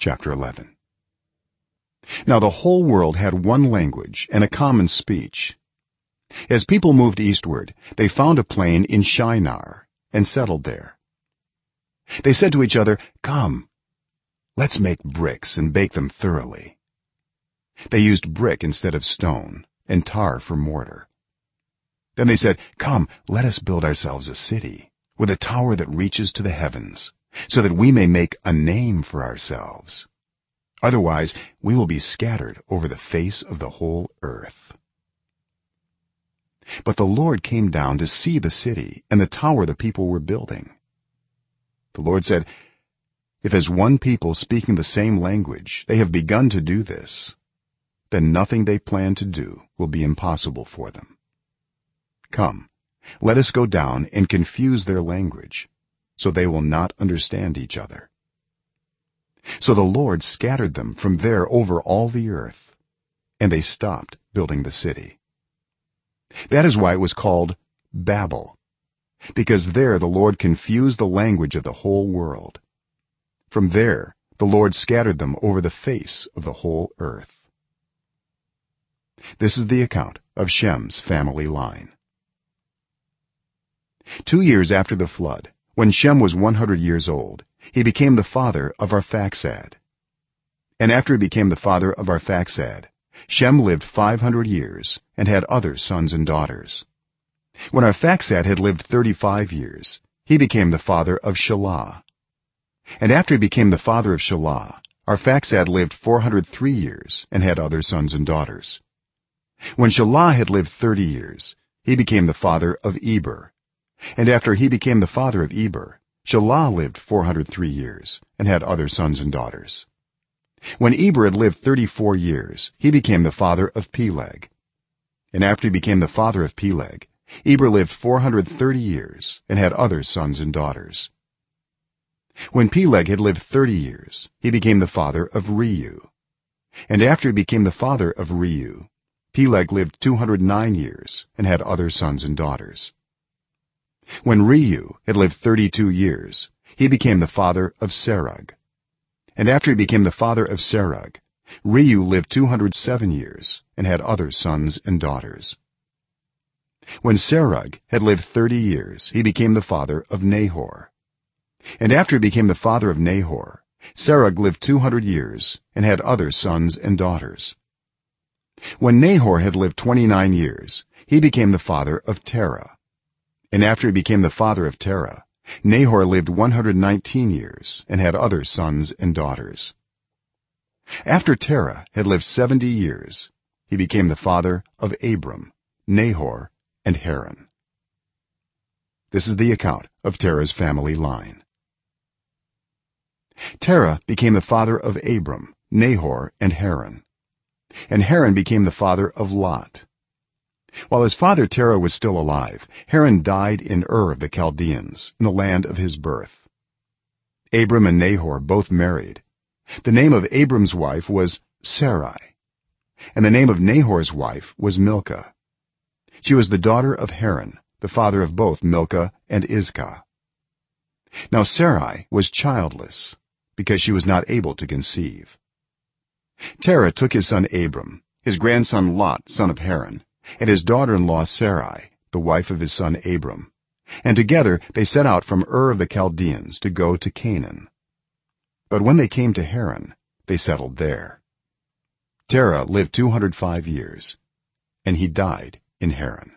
chapter 11 now the whole world had one language and a common speech. As people moved eastward they found a plain in shinar and settled there. They said to each other come let's make bricks and bake them thoroughly. They used brick instead of stone and tar for mortar. Then they said come let us build ourselves a city with a tower that reaches to the heavens so that we may make a name for ourselves. Otherwise we will be scattered over the face of the whole earth. But the lord came down to see the city and the tower the people were building. The lord said if as one people speaking the same language they have begun to do this then nothing they plan to do will be impossible for them. Come let us go down and confuse their language so they will not understand each other. So the lord scattered them from there over all the earth and they stopped building the city. That is why it was called babel because there the lord confused the language of the whole world. From there the lord scattered them over the face of the whole earth. This is the account of shem's family line. 2 years after the flood when shem was 100 years old he became the father of arphaxad. And after he became the father of arphaxad shem lived 500 years and had other sons and daughters. When arphaxad had lived 35 years he became the father of shelah. And after he became the father of shelah arphaxad lived 403 years and had other sons and daughters. When shelah had lived 30 years he became the father of eber and after he became the father of eber shelah lived 403 years and had other sons and daughters. When eber had lived 34 years he became the father of peleg. And after he became the father of peleg eber lived 430 years and had other sons and daughters. When peleg had lived 30 years he became the father of reu. And after he became the father of reu peleg lived 209 years and had other sons and daughters when reu had lived 32 years he became the father of serug. And after he became the father of serug reu lived 207 years and had other sons and daughters. When serug had lived 30 years he became the father of nahor. And after he became the father of nahor serug lived 200 years and had other sons and daughters. When nahor had lived 29 years he became the father of terah and after he became the father of terah nahor lived 119 years and had other sons and daughters. After terah had lived 70 years he became the father of abram nahor and haran. This is the account of terah's family line. Terah became the father of abram nahor and haran. And haran became the father of lot while his father terah was still alive haran died in ur of the chaldeans in the land of his birth. Abram and nahor both married. The name of abram's wife was sarai and the name of nahor's wife was milcah. She was the daughter of haran the father of both milcah and iscah. Now sarai was childless because she was not able to conceive. Terah took his son abram his grandson lot son of haran and his daughter-in-law sarai the wife of his son abram. And together they set out from ur of the chaldeans to go to canaan. But when they came to haran they settled there. Terah lived 205 years and he died in haran